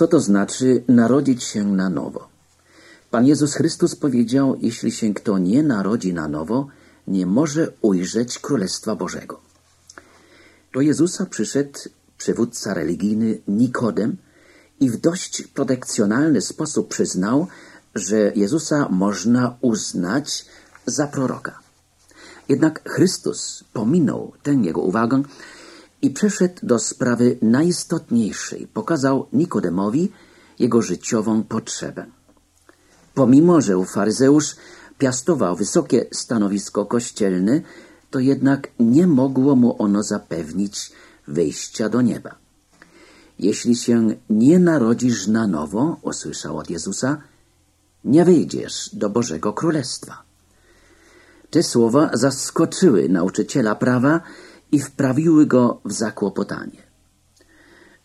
Co to znaczy narodzić się na nowo? Pan Jezus Chrystus powiedział, jeśli się kto nie narodzi na nowo, nie może ujrzeć Królestwa Bożego. Do Jezusa przyszedł przywódca religijny Nikodem i w dość protekcjonalny sposób przyznał, że Jezusa można uznać za proroka. Jednak Chrystus pominął tę jego uwagę i przeszedł do sprawy najistotniejszej. Pokazał Nikodemowi jego życiową potrzebę. Pomimo, że faryzeusz piastował wysokie stanowisko kościelne, to jednak nie mogło mu ono zapewnić wejścia do nieba. Jeśli się nie narodzisz na nowo, usłyszał od Jezusa, nie wyjdziesz do Bożego Królestwa. Te słowa zaskoczyły nauczyciela prawa i wprawiły go w zakłopotanie.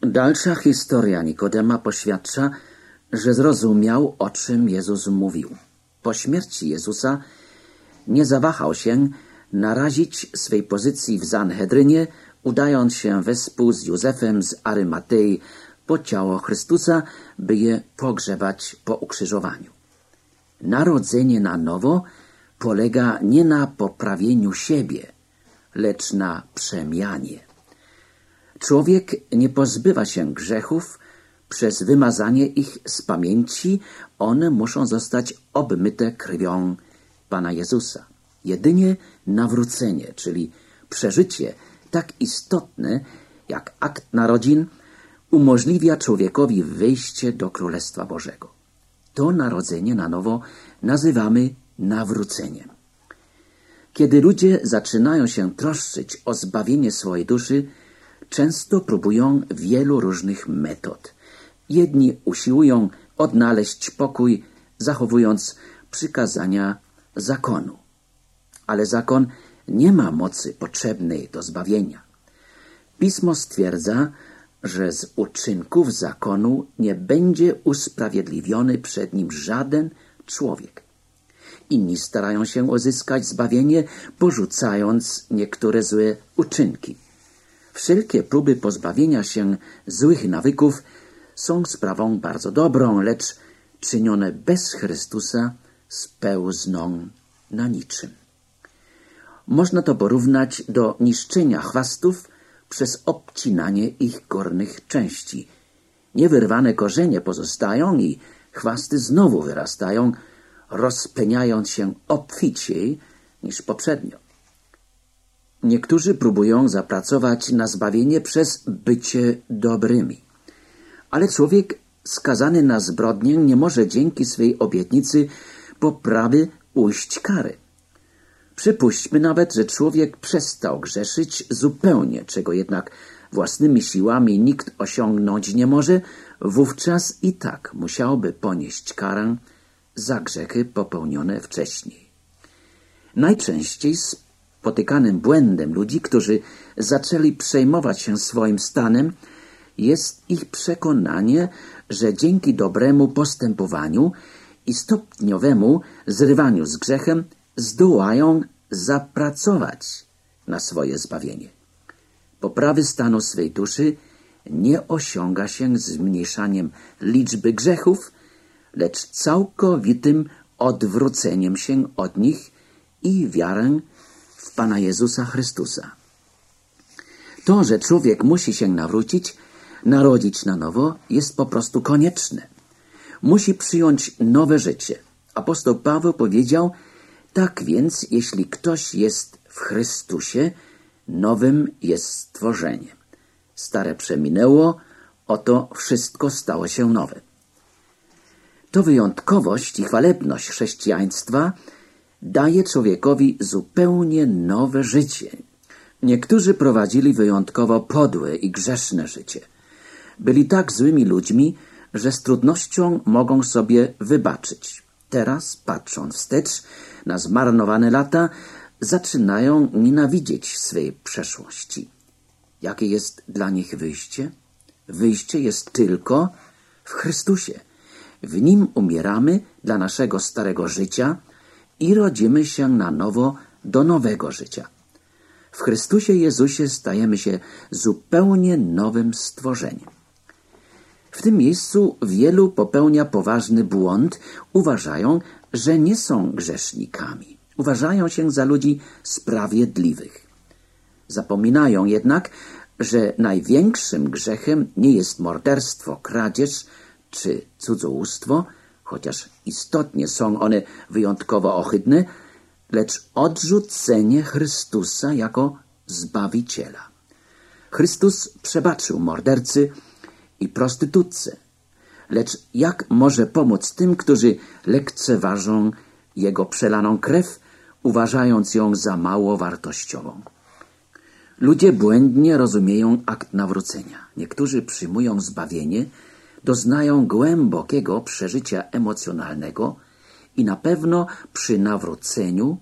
Dalsza historia Nikodema poświadcza, że zrozumiał, o czym Jezus mówił. Po śmierci Jezusa nie zawahał się narazić swej pozycji w Zanhedrynie, udając się wespół z Józefem z Arymatei po ciało Chrystusa, by je pogrzebać po ukrzyżowaniu. Narodzenie na nowo polega nie na poprawieniu siebie, lecz na przemianie. Człowiek nie pozbywa się grzechów przez wymazanie ich z pamięci, one muszą zostać obmyte krwią Pana Jezusa. Jedynie nawrócenie, czyli przeżycie tak istotne jak akt narodzin, umożliwia człowiekowi wyjście do Królestwa Bożego. To narodzenie na nowo nazywamy nawróceniem. Kiedy ludzie zaczynają się troszczyć o zbawienie swojej duszy, często próbują wielu różnych metod. Jedni usiłują odnaleźć pokój, zachowując przykazania zakonu. Ale zakon nie ma mocy potrzebnej do zbawienia. Pismo stwierdza, że z uczynków zakonu nie będzie usprawiedliwiony przed nim żaden człowiek. Inni starają się uzyskać zbawienie, porzucając niektóre złe uczynki. Wszelkie próby pozbawienia się złych nawyków są sprawą bardzo dobrą, lecz czynione bez Chrystusa spełzną na niczym. Można to porównać do niszczenia chwastów przez obcinanie ich górnych części. Niewyrwane korzenie pozostają i chwasty znowu wyrastają, rozpeniając się obficiej niż poprzednio. Niektórzy próbują zapracować na zbawienie przez bycie dobrymi. Ale człowiek skazany na zbrodnię nie może dzięki swej obietnicy poprawy ujść kary. Przypuśćmy nawet, że człowiek przestał grzeszyć zupełnie, czego jednak własnymi siłami nikt osiągnąć nie może, wówczas i tak musiałby ponieść karę za grzechy popełnione wcześniej. Najczęściej spotykanym błędem ludzi, którzy zaczęli przejmować się swoim stanem, jest ich przekonanie, że dzięki dobremu postępowaniu i stopniowemu zrywaniu z grzechem zdołają zapracować na swoje zbawienie. Poprawy stanu swej duszy nie osiąga się zmniejszaniem liczby grzechów, lecz całkowitym odwróceniem się od nich i wiarę w Pana Jezusa Chrystusa. To, że człowiek musi się nawrócić, narodzić na nowo, jest po prostu konieczne. Musi przyjąć nowe życie. Apostoł Paweł powiedział, tak więc, jeśli ktoś jest w Chrystusie, nowym jest stworzeniem. Stare przeminęło, oto wszystko stało się nowe. To wyjątkowość i chwalebność chrześcijaństwa daje człowiekowi zupełnie nowe życie. Niektórzy prowadzili wyjątkowo podłe i grzeszne życie. Byli tak złymi ludźmi, że z trudnością mogą sobie wybaczyć. Teraz, patrząc wstecz na zmarnowane lata, zaczynają nienawidzieć swej przeszłości. Jakie jest dla nich wyjście? Wyjście jest tylko w Chrystusie. W Nim umieramy dla naszego starego życia i rodzimy się na nowo do nowego życia. W Chrystusie Jezusie stajemy się zupełnie nowym stworzeniem. W tym miejscu wielu popełnia poważny błąd, uważają, że nie są grzesznikami. Uważają się za ludzi sprawiedliwych. Zapominają jednak, że największym grzechem nie jest morderstwo, kradzież czy cudzołóstwo, chociaż istotnie są one wyjątkowo ohydne, lecz odrzucenie Chrystusa jako Zbawiciela. Chrystus przebaczył mordercy i prostytutce, lecz jak może pomóc tym, którzy lekceważą Jego przelaną krew, uważając ją za mało wartościową? Ludzie błędnie rozumieją akt nawrócenia. Niektórzy przyjmują zbawienie, doznają głębokiego przeżycia emocjonalnego i na pewno przy nawróceniu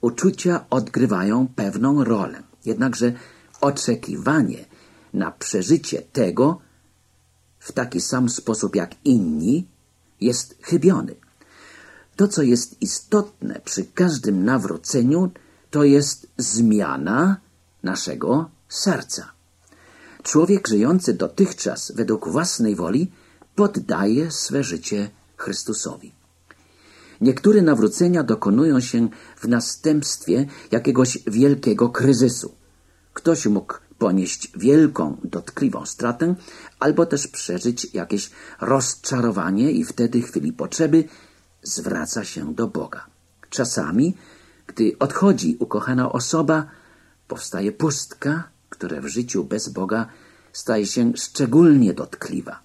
uczucia odgrywają pewną rolę. Jednakże oczekiwanie na przeżycie tego w taki sam sposób jak inni jest chybiony. To, co jest istotne przy każdym nawróceniu, to jest zmiana naszego serca. Człowiek żyjący dotychczas według własnej woli poddaje swe życie Chrystusowi. Niektóre nawrócenia dokonują się w następstwie jakiegoś wielkiego kryzysu. Ktoś mógł ponieść wielką, dotkliwą stratę, albo też przeżyć jakieś rozczarowanie i wtedy chwili potrzeby zwraca się do Boga. Czasami, gdy odchodzi ukochana osoba, powstaje pustka, która w życiu bez Boga staje się szczególnie dotkliwa.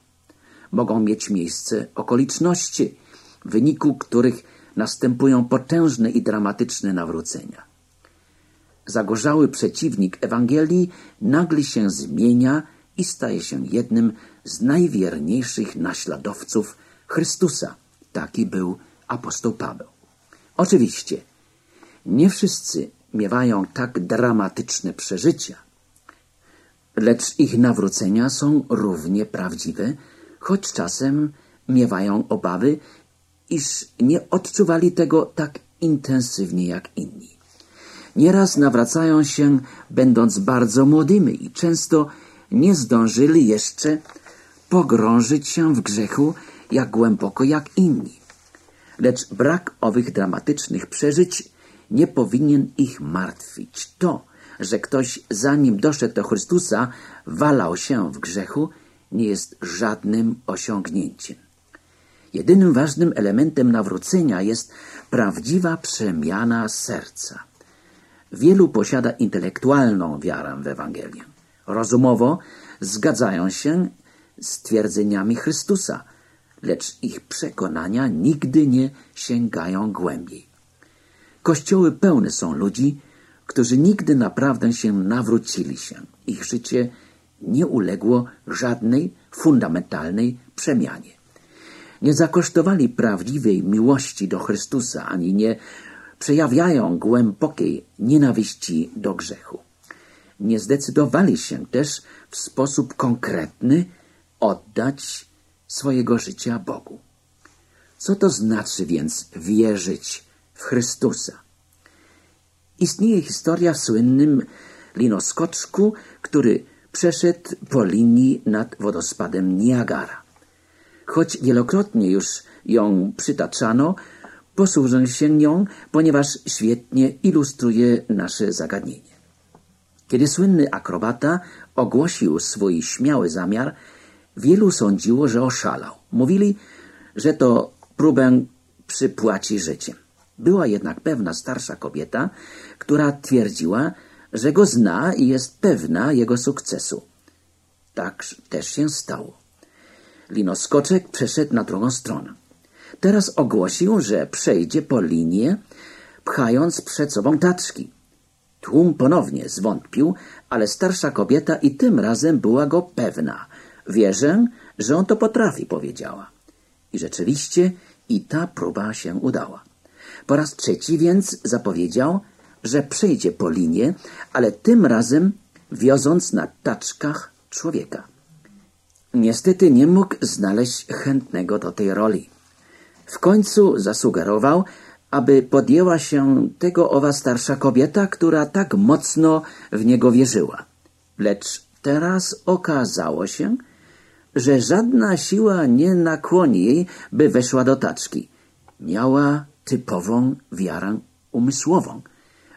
Mogą mieć miejsce okoliczności, w wyniku których następują potężne i dramatyczne nawrócenia. Zagorzały przeciwnik Ewangelii nagle się zmienia i staje się jednym z najwierniejszych naśladowców Chrystusa. Taki był apostoł Paweł. Oczywiście, nie wszyscy miewają tak dramatyczne przeżycia, lecz ich nawrócenia są równie prawdziwe, choć czasem miewają obawy, iż nie odczuwali tego tak intensywnie jak inni. Nieraz nawracają się, będąc bardzo młodymi i często nie zdążyli jeszcze pogrążyć się w grzechu jak głęboko jak inni. Lecz brak owych dramatycznych przeżyć nie powinien ich martwić. To, że ktoś zanim doszedł do Chrystusa walał się w grzechu, nie jest żadnym osiągnięciem. Jedynym ważnym elementem nawrócenia jest prawdziwa przemiana serca. Wielu posiada intelektualną wiarę w Ewangelię. Rozumowo zgadzają się z twierdzeniami Chrystusa, lecz ich przekonania nigdy nie sięgają głębiej. Kościoły pełne są ludzi, którzy nigdy naprawdę się nawrócili się. Ich życie nie uległo żadnej fundamentalnej przemianie. Nie zakosztowali prawdziwej miłości do Chrystusa, ani nie przejawiają głębokiej nienawiści do grzechu. Nie zdecydowali się też w sposób konkretny oddać swojego życia Bogu. Co to znaczy więc wierzyć w Chrystusa? Istnieje historia w słynnym linoskoczku, który przeszedł po linii nad wodospadem Niagara. Choć wielokrotnie już ją przytaczano, posłużę się nią, ponieważ świetnie ilustruje nasze zagadnienie. Kiedy słynny akrobata ogłosił swój śmiały zamiar, wielu sądziło, że oszalał. Mówili, że to próbę przypłaci życiem. Była jednak pewna starsza kobieta, która twierdziła, że go zna i jest pewna jego sukcesu. Tak też się stało. Linoskoczek przeszedł na drugą stronę. Teraz ogłosił, że przejdzie po linię, pchając przed sobą taczki. Tłum ponownie zwątpił, ale starsza kobieta i tym razem była go pewna. Wierzę, że on to potrafi, powiedziała. I rzeczywiście i ta próba się udała. Po raz trzeci więc zapowiedział, że przejdzie po linię, ale tym razem wioząc na taczkach człowieka. Niestety nie mógł znaleźć chętnego do tej roli. W końcu zasugerował, aby podjęła się tego owa starsza kobieta, która tak mocno w niego wierzyła. Lecz teraz okazało się, że żadna siła nie nakłoni jej, by weszła do taczki. Miała typową wiarę umysłową,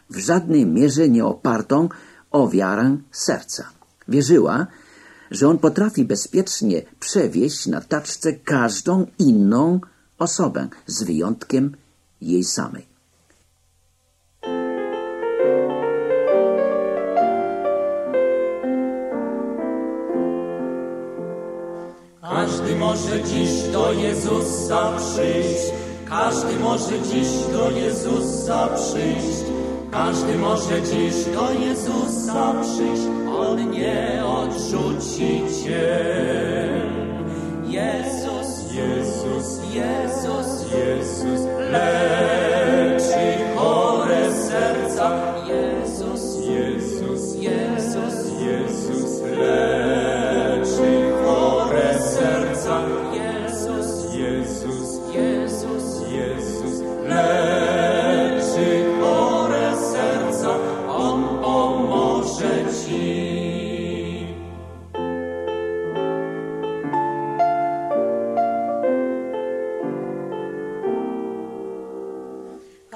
w żadnej mierze nie opartą o wiarę serca. Wierzyła, że on potrafi bezpiecznie przewieźć na taczce każdą inną osobę, z wyjątkiem jej samej. Każdy może dziś do Jezusa przyjść, każdy może dziś do Jezusa przyjść, każdy może dziś do Jezusa przyjść, On nie odrzuci Cię. Jezus, Jezus, Jezus, Jezus, leczy chore serca.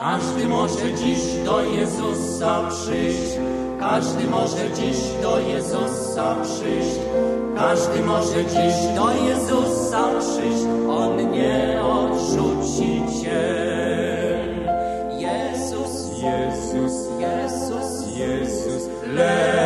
Każdy może dziś do Jezusa przyjść. Każdy może dziś do Jezusa przyjść. Każdy może dziś do Jezusa przyjść. On nie odrzuci Cię. Jezus, Jezus, Jezus, Jezus leczy